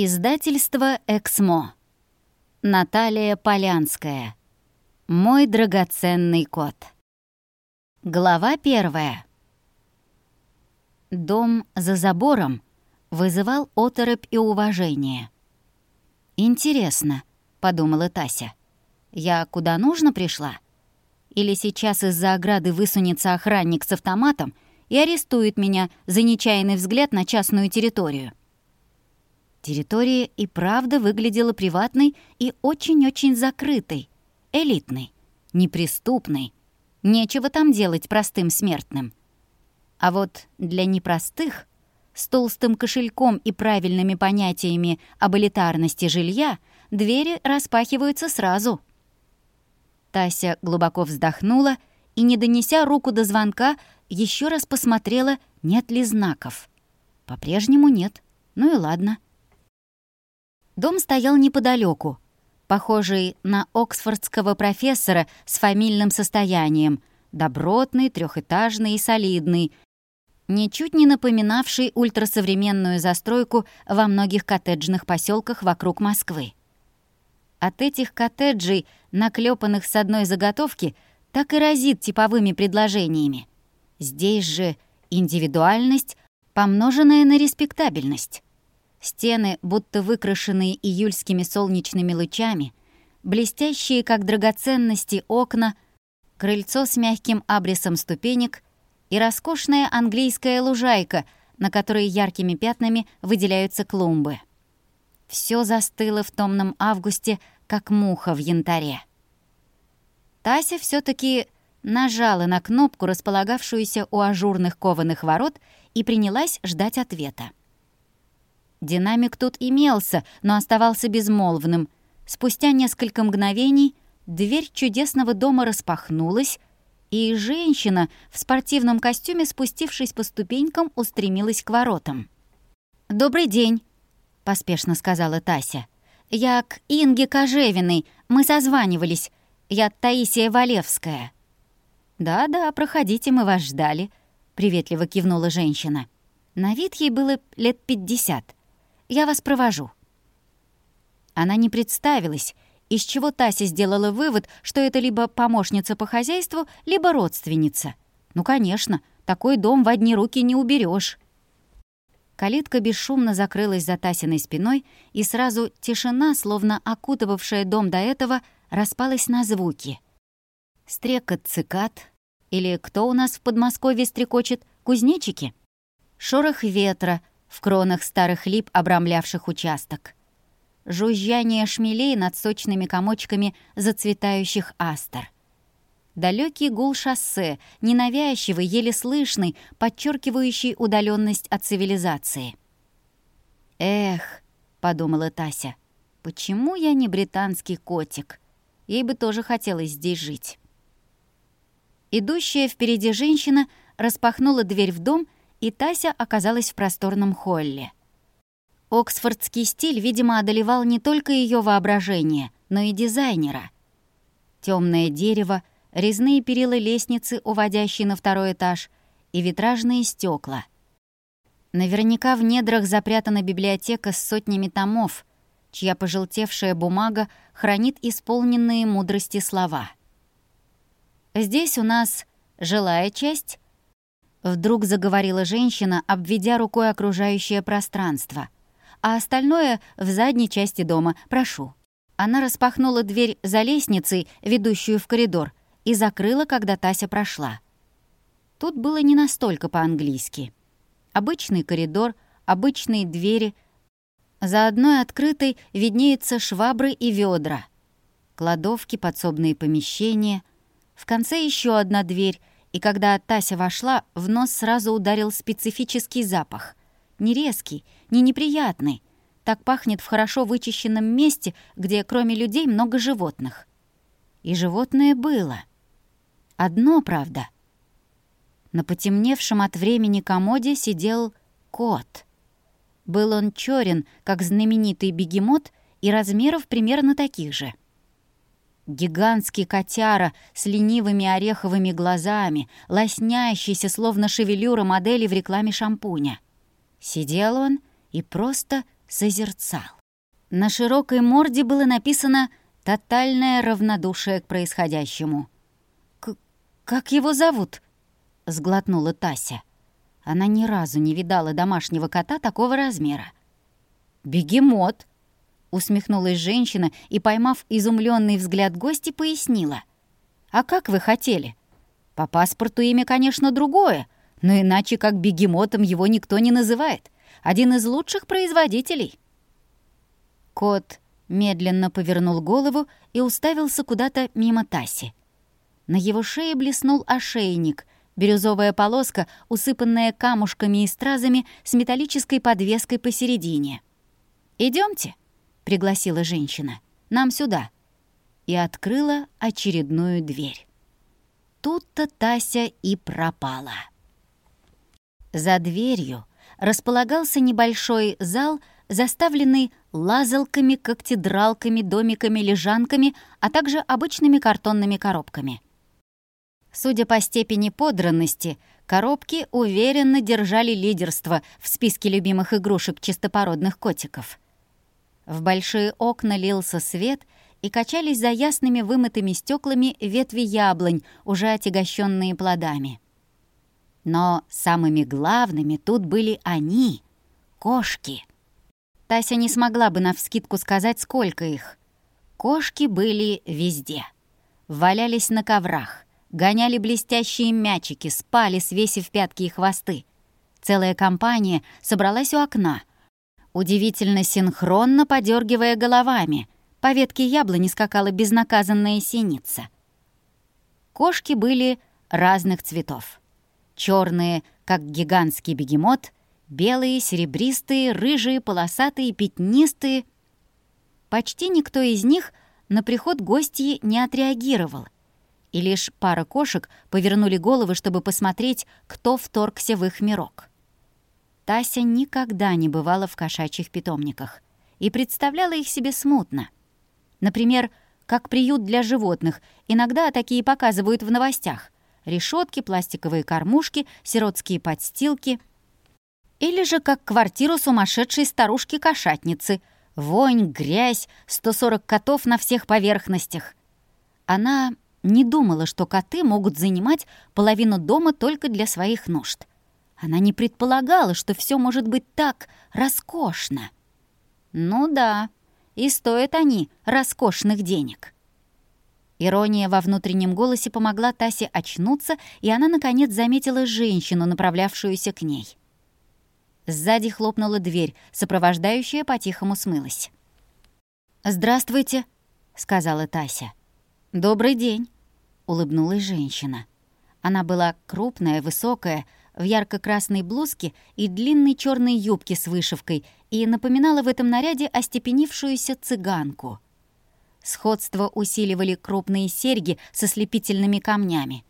Издательство «Эксмо». Наталья Полянская. Мой драгоценный кот. Глава первая. Дом за забором вызывал оторопь и уважение. «Интересно», — подумала Тася, — «я куда нужно пришла? Или сейчас из-за ограды высунется охранник с автоматом и арестует меня за нечаянный взгляд на частную территорию?» Территория и правда выглядела приватной и очень-очень закрытой, элитной, неприступной. Нечего там делать простым смертным. А вот для непростых, с толстым кошельком и правильными понятиями об элитарности жилья, двери распахиваются сразу. Тася глубоко вздохнула и, не донеся руку до звонка, еще раз посмотрела, нет ли знаков. По-прежнему нет. Ну и ладно. Дом стоял неподалеку, похожий на оксфордского профессора с фамильным состоянием, добротный, трехэтажный и солидный, ничуть не напоминавший ультрасовременную застройку во многих коттеджных поселках вокруг Москвы. От этих коттеджей, наклепанных с одной заготовки, так и разит типовыми предложениями. Здесь же индивидуальность, помноженная на респектабельность. Стены, будто выкрашенные июльскими солнечными лучами, блестящие, как драгоценности, окна, крыльцо с мягким абрисом ступенек и роскошная английская лужайка, на которой яркими пятнами выделяются клумбы. Все застыло в томном августе, как муха в янтаре. Тася все таки нажала на кнопку, располагавшуюся у ажурных кованых ворот, и принялась ждать ответа. Динамик тут имелся, но оставался безмолвным. Спустя несколько мгновений дверь чудесного дома распахнулась, и женщина в спортивном костюме, спустившись по ступенькам, устремилась к воротам. «Добрый день», — поспешно сказала Тася. «Я к Инге Кожевиной. Мы созванивались. Я Таисия Валевская». «Да-да, проходите, мы вас ждали», — приветливо кивнула женщина. На вид ей было лет пятьдесят. Я вас провожу». Она не представилась, из чего Тася сделала вывод, что это либо помощница по хозяйству, либо родственница. Ну, конечно, такой дом в одни руки не уберешь. Калитка бесшумно закрылась за Тасиной спиной, и сразу тишина, словно окутывавшая дом до этого, распалась на звуки. Стрекот цикад, или кто у нас в Подмосковье стрекочет, кузнечики? Шорох ветра, в кронах старых лип, обрамлявших участок. Жужжание шмелей над сочными комочками зацветающих астер. Далекий гул шоссе, ненавязчивый, еле слышный, подчеркивающий удаленность от цивилизации. «Эх», — подумала Тася, — «почему я не британский котик? Ей бы тоже хотелось здесь жить». Идущая впереди женщина распахнула дверь в дом и Тася оказалась в просторном холле. Оксфордский стиль, видимо, одолевал не только ее воображение, но и дизайнера. Темное дерево, резные перила лестницы, уводящие на второй этаж, и витражные стекла. Наверняка в недрах запрятана библиотека с сотнями томов, чья пожелтевшая бумага хранит исполненные мудрости слова. Здесь у нас жилая часть, Вдруг заговорила женщина, обведя рукой окружающее пространство. «А остальное в задней части дома. Прошу». Она распахнула дверь за лестницей, ведущую в коридор, и закрыла, когда Тася прошла. Тут было не настолько по-английски. Обычный коридор, обычные двери. За одной открытой виднеются швабры и ведра. Кладовки, подсобные помещения. В конце еще одна дверь, и когда Тася вошла, в нос сразу ударил специфический запах. Не резкий, не неприятный. Так пахнет в хорошо вычищенном месте, где кроме людей много животных. И животное было. Одно, правда. На потемневшем от времени комоде сидел кот. Был он чёрен, как знаменитый бегемот, и размеров примерно таких же — Гигантский котяра с ленивыми ореховыми глазами, лоснящийся, словно шевелюра модели в рекламе шампуня. Сидел он и просто созерцал. На широкой морде было написано «Тотальное равнодушие к происходящему». К «Как его зовут?» — сглотнула Тася. Она ни разу не видала домашнего кота такого размера. «Бегемот!» — усмехнулась женщина и, поймав изумленный взгляд гости, пояснила. «А как вы хотели? По паспорту имя, конечно, другое, но иначе как бегемотом его никто не называет. Один из лучших производителей». Кот медленно повернул голову и уставился куда-то мимо Таси. На его шее блеснул ошейник, бирюзовая полоска, усыпанная камушками и стразами с металлической подвеской посередине. Идемте, пригласила женщина. «Нам сюда». И открыла очередную дверь. Тут-то Тася и пропала. За дверью располагался небольшой зал заставленный лазалками, когтедралками, домиками, лежанками, а также обычными картонными коробками. Судя по степени подранности, коробки уверенно держали лидерство в списке любимых игрушек чистопородных котиков. В большие окна лился свет, и качались за ясными вымытыми стеклами ветви яблонь, уже отягощенные плодами. Но самыми главными тут были они — кошки — Тася не смогла бы навскидку сказать, сколько их. Кошки были везде. Валялись на коврах, гоняли блестящие мячики, спали, свесив пятки и хвосты. Целая компания собралась у окна, удивительно синхронно подергивая головами. По ветке яблони скакала безнаказанная синица. Кошки были разных цветов. черные, как гигантский бегемот, Белые, серебристые, рыжие, полосатые, пятнистые. Почти никто из них на приход гостей не отреагировал. И лишь пара кошек повернули головы, чтобы посмотреть, кто вторгся в их мирок. Тася никогда не бывала в кошачьих питомниках и представляла их себе смутно. Например, как приют для животных, иногда такие показывают в новостях. Решетки, пластиковые кормушки, сиротские подстилки — или же как квартиру сумасшедшей старушки-кошатницы. Вонь, грязь, 140 котов на всех поверхностях. Она не думала, что коты могут занимать половину дома только для своих нужд. Она не предполагала, что все может быть так роскошно. Ну да, и стоят они роскошных денег. Ирония во внутреннем голосе помогла Тасе очнуться, и она, наконец, заметила женщину, направлявшуюся к ней. Сзади хлопнула дверь, сопровождающая по-тихому смылась. «Здравствуйте», — сказала Тася. «Добрый день», — улыбнулась женщина. Она была крупная, высокая, в ярко-красной блузке и длинной черной юбке с вышивкой и напоминала в этом наряде остепенившуюся цыганку. Сходство усиливали крупные серьги со слепительными камнями.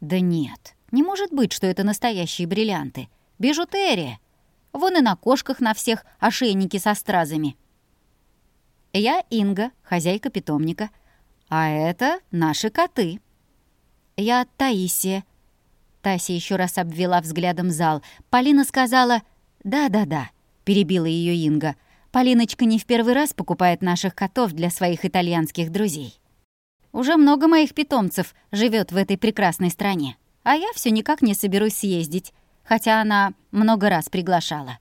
Да нет, не может быть, что это настоящие бриллианты. Бижутерия — Вон и на кошках на всех ошейники со стразами. Я Инга, хозяйка питомника. А это наши коты. Я Таисия. Тася еще раз обвела взглядом зал. Полина сказала «Да-да-да», — перебила ее Инга. «Полиночка не в первый раз покупает наших котов для своих итальянских друзей. Уже много моих питомцев живет в этой прекрасной стране, а я все никак не соберусь съездить хотя она много раз приглашала.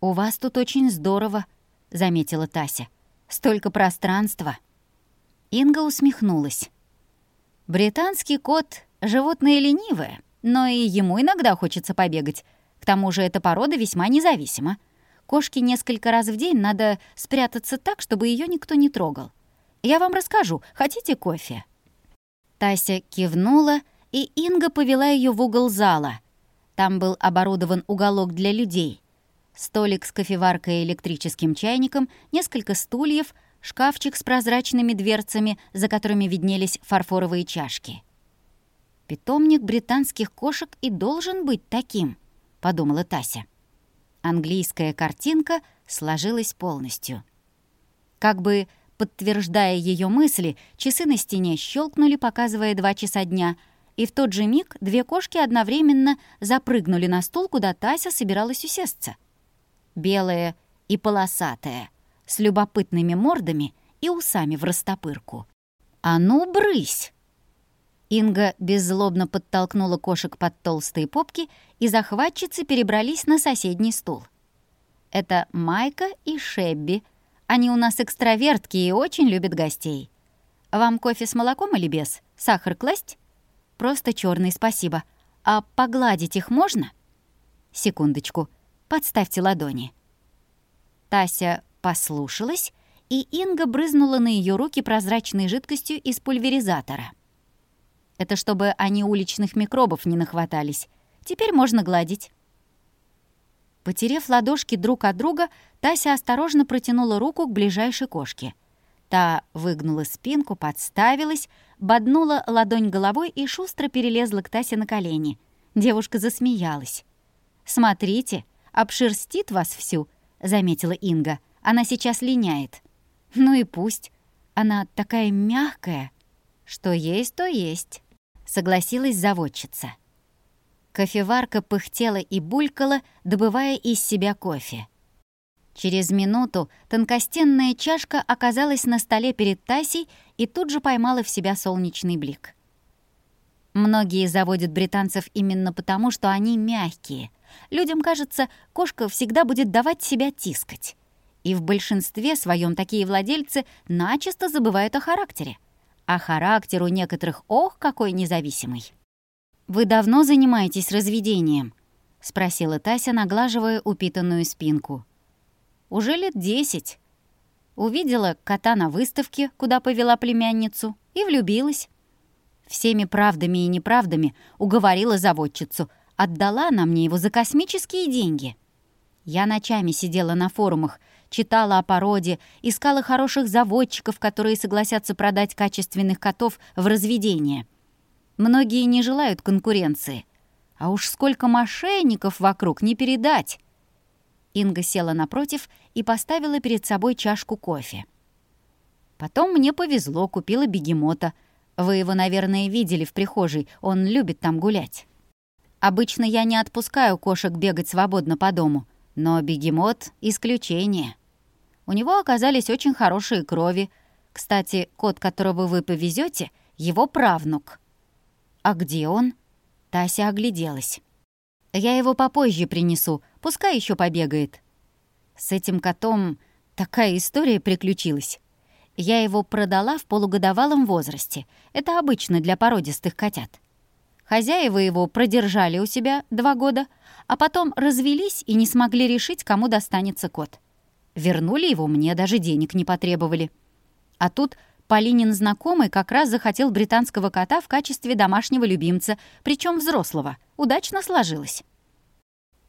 «У вас тут очень здорово», — заметила Тася. «Столько пространства». Инга усмехнулась. «Британский кот — животное ленивое, но и ему иногда хочется побегать. К тому же эта порода весьма независима. Кошке несколько раз в день надо спрятаться так, чтобы ее никто не трогал. Я вам расскажу. Хотите кофе?» Тася кивнула, и Инга повела ее в угол зала — там был оборудован уголок для людей. Столик с кофеваркой и электрическим чайником, несколько стульев, шкафчик с прозрачными дверцами, за которыми виднелись фарфоровые чашки. «Питомник британских кошек и должен быть таким», — подумала Тася. Английская картинка сложилась полностью. Как бы подтверждая ее мысли, часы на стене щелкнули, показывая два часа дня — и в тот же миг две кошки одновременно запрыгнули на стул, куда Тася собиралась усесться. Белая и полосатая, с любопытными мордами и усами в растопырку. «А ну, брысь!» Инга беззлобно подтолкнула кошек под толстые попки, и захватчицы перебрались на соседний стул. Это Майка и Шебби. Они у нас экстравертки и очень любят гостей. Вам кофе с молоком или без? Сахар класть? Просто черный, спасибо. А погладить их можно? Секундочку. Подставьте ладони. Тася послушалась, и Инга брызнула на ее руки прозрачной жидкостью из пульверизатора. Это чтобы они уличных микробов не нахватались. Теперь можно гладить. Потерев ладошки друг от друга, Тася осторожно протянула руку к ближайшей кошке. Та выгнула спинку, подставилась, боднула ладонь головой и шустро перелезла к Тасе на колени. Девушка засмеялась. «Смотрите, обшерстит вас всю», — заметила Инга. «Она сейчас линяет». «Ну и пусть. Она такая мягкая». «Что есть, то есть», — согласилась заводчица. Кофеварка пыхтела и булькала, добывая из себя кофе. Через минуту тонкостенная чашка оказалась на столе перед Тасей и тут же поймала в себя солнечный блик. Многие заводят британцев именно потому, что они мягкие. Людям кажется, кошка всегда будет давать себя тискать. И в большинстве своем такие владельцы начисто забывают о характере. А характер у некоторых ох, какой независимый. «Вы давно занимаетесь разведением?» — спросила Тася, наглаживая упитанную спинку. «Уже лет десять. Увидела кота на выставке, куда повела племянницу, и влюбилась. Всеми правдами и неправдами уговорила заводчицу, отдала она мне его за космические деньги. Я ночами сидела на форумах, читала о породе, искала хороших заводчиков, которые согласятся продать качественных котов в разведение — Многие не желают конкуренции. А уж сколько мошенников вокруг не передать. Инга села напротив и поставила перед собой чашку кофе. Потом мне повезло, купила бегемота. Вы его, наверное, видели в прихожей, он любит там гулять. Обычно я не отпускаю кошек бегать свободно по дому, но бегемот — исключение. У него оказались очень хорошие крови. Кстати, кот, которого вы повезете, его правнук — «А где он?» Тася огляделась. «Я его попозже принесу, пускай еще побегает». С этим котом такая история приключилась. Я его продала в полугодовалом возрасте. Это обычно для породистых котят. Хозяева его продержали у себя два года, а потом развелись и не смогли решить, кому достанется кот. Вернули его мне, даже денег не потребовали. А тут Полинин знакомый как раз захотел британского кота в качестве домашнего любимца, причем взрослого. Удачно сложилось.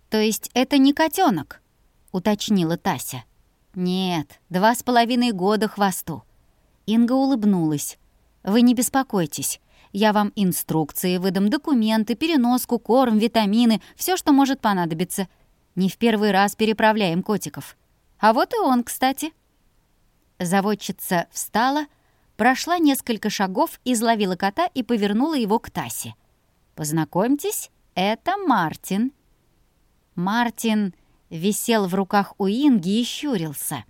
«То есть это не котенок? уточнила Тася. «Нет, два с половиной года хвосту». Инга улыбнулась. «Вы не беспокойтесь. Я вам инструкции выдам, документы, переноску, корм, витамины, все, что может понадобиться. Не в первый раз переправляем котиков. А вот и он, кстати». Заводчица встала, прошла несколько шагов, изловила кота и повернула его к Тасе. «Познакомьтесь, это Мартин». Мартин висел в руках у Инги и щурился.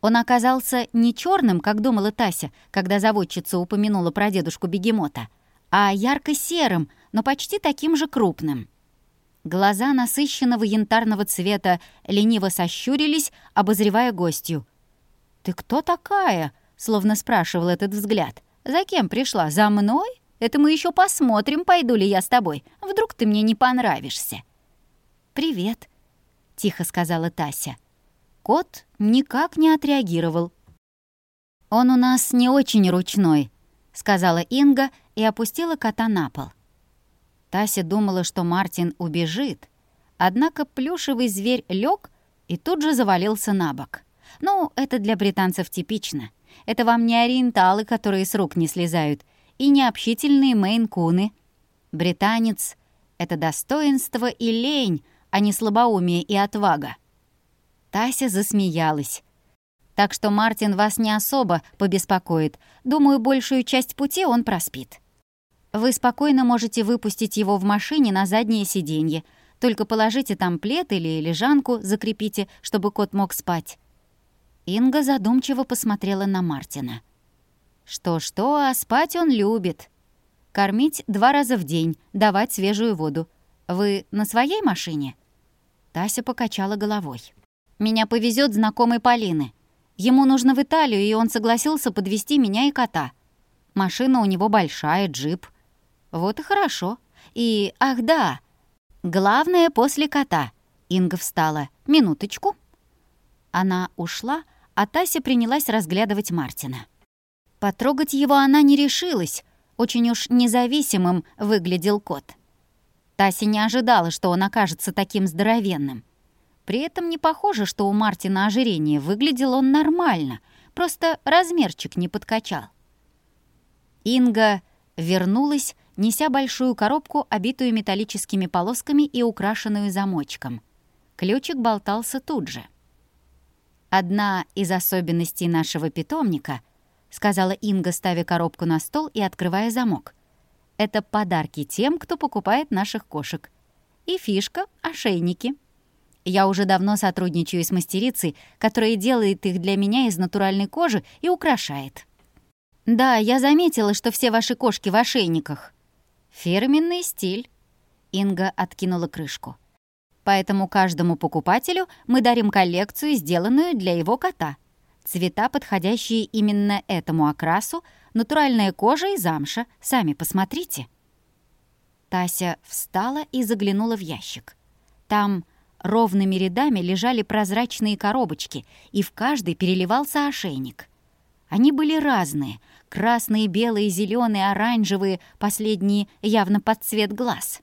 Он оказался не черным, как думала Тася, когда заводчица упомянула про дедушку бегемота, а ярко-серым, но почти таким же крупным. Глаза насыщенного янтарного цвета лениво сощурились, обозревая гостью. «Ты кто такая?» словно спрашивал этот взгляд. «За кем пришла? За мной? Это мы еще посмотрим, пойду ли я с тобой. Вдруг ты мне не понравишься». «Привет», — тихо сказала Тася. Кот никак не отреагировал. «Он у нас не очень ручной», — сказала Инга и опустила кота на пол. Тася думала, что Мартин убежит, однако плюшевый зверь лег и тут же завалился на бок. Ну, это для британцев типично — это вам не ориенталы, которые с рук не слезают, и не общительные мейн-куны. Британец — это достоинство и лень, а не слабоумие и отвага. Тася засмеялась. Так что Мартин вас не особо побеспокоит. Думаю, большую часть пути он проспит. Вы спокойно можете выпустить его в машине на заднее сиденье. Только положите там плед или лежанку, закрепите, чтобы кот мог спать». Инга задумчиво посмотрела на Мартина. «Что-что, а спать он любит. Кормить два раза в день, давать свежую воду. Вы на своей машине?» Тася покачала головой. «Меня повезет знакомый Полины. Ему нужно в Италию, и он согласился подвести меня и кота. Машина у него большая, джип. Вот и хорошо. И, ах да, главное после кота». Инга встала. «Минуточку». Она ушла, а Тася принялась разглядывать Мартина. Потрогать его она не решилась, очень уж независимым выглядел кот. Тася не ожидала, что он окажется таким здоровенным. При этом не похоже, что у Мартина ожирение, выглядел он нормально, просто размерчик не подкачал. Инга вернулась, неся большую коробку, обитую металлическими полосками и украшенную замочком. Ключик болтался тут же. Одна из особенностей нашего питомника, сказала Инга, ставя коробку на стол и открывая замок. Это подарки тем, кто покупает наших кошек. И фишка — ошейники. Я уже давно сотрудничаю с мастерицей, которая делает их для меня из натуральной кожи и украшает. Да, я заметила, что все ваши кошки в ошейниках. Фирменный стиль. Инга откинула крышку. Поэтому каждому покупателю мы дарим коллекцию, сделанную для его кота. Цвета, подходящие именно этому окрасу, натуральная кожа и замша. Сами посмотрите. Тася встала и заглянула в ящик. Там ровными рядами лежали прозрачные коробочки, и в каждой переливался ошейник. Они были разные — красные, белые, зеленые, оранжевые, последние явно под цвет глаз.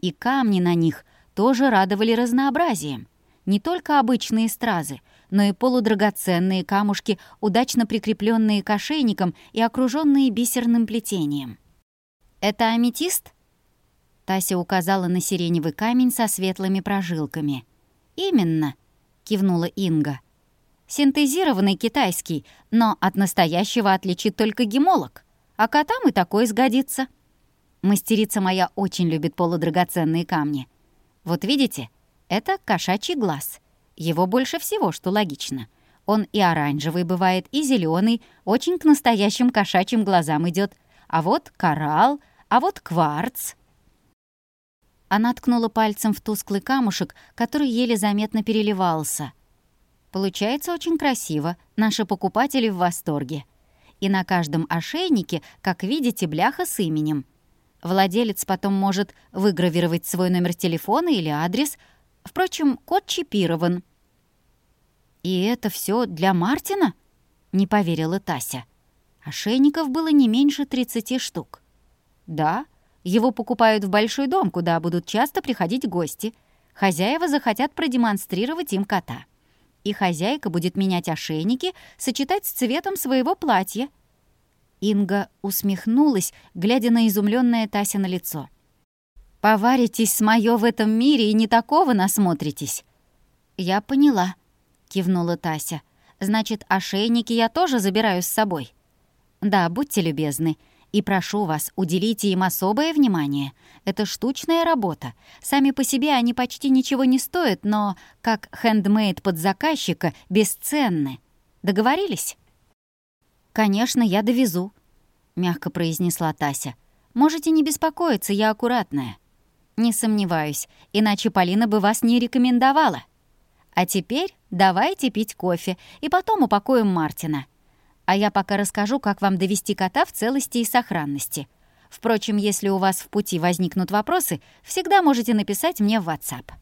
И камни на них тоже радовали разнообразием. Не только обычные стразы, но и полудрагоценные камушки, удачно прикрепленные к ошейникам и окруженные бисерным плетением. «Это аметист?» Тася указала на сиреневый камень со светлыми прожилками. «Именно», — кивнула Инга. «Синтезированный китайский, но от настоящего отличит только гемолог, а котам и такой сгодится». Мастерица моя очень любит полудрагоценные камни. Вот видите, это кошачий глаз. Его больше всего, что логично. Он и оранжевый бывает, и зеленый, очень к настоящим кошачьим глазам идет. А вот коралл, а вот кварц. Она ткнула пальцем в тусклый камушек, который еле заметно переливался. Получается очень красиво, наши покупатели в восторге. И на каждом ошейнике, как видите, бляха с именем — Владелец потом может выгравировать свой номер телефона или адрес. Впрочем, код чипирован. «И это все для Мартина?» — не поверила Тася. Ошейников было не меньше 30 штук. «Да, его покупают в большой дом, куда будут часто приходить гости. Хозяева захотят продемонстрировать им кота. И хозяйка будет менять ошейники, сочетать с цветом своего платья — Инга усмехнулась, глядя на изумленное Тася на лицо. «Поваритесь с моё в этом мире и не такого насмотритесь». «Я поняла», — кивнула Тася. «Значит, ошейники я тоже забираю с собой?» «Да, будьте любезны. И прошу вас, уделите им особое внимание. Это штучная работа. Сами по себе они почти ничего не стоят, но, как хендмейд под заказчика, бесценны. Договорились?» «Конечно, я довезу», — мягко произнесла Тася. «Можете не беспокоиться, я аккуратная». «Не сомневаюсь, иначе Полина бы вас не рекомендовала. А теперь давайте пить кофе, и потом упакуем Мартина. А я пока расскажу, как вам довести кота в целости и сохранности. Впрочем, если у вас в пути возникнут вопросы, всегда можете написать мне в WhatsApp».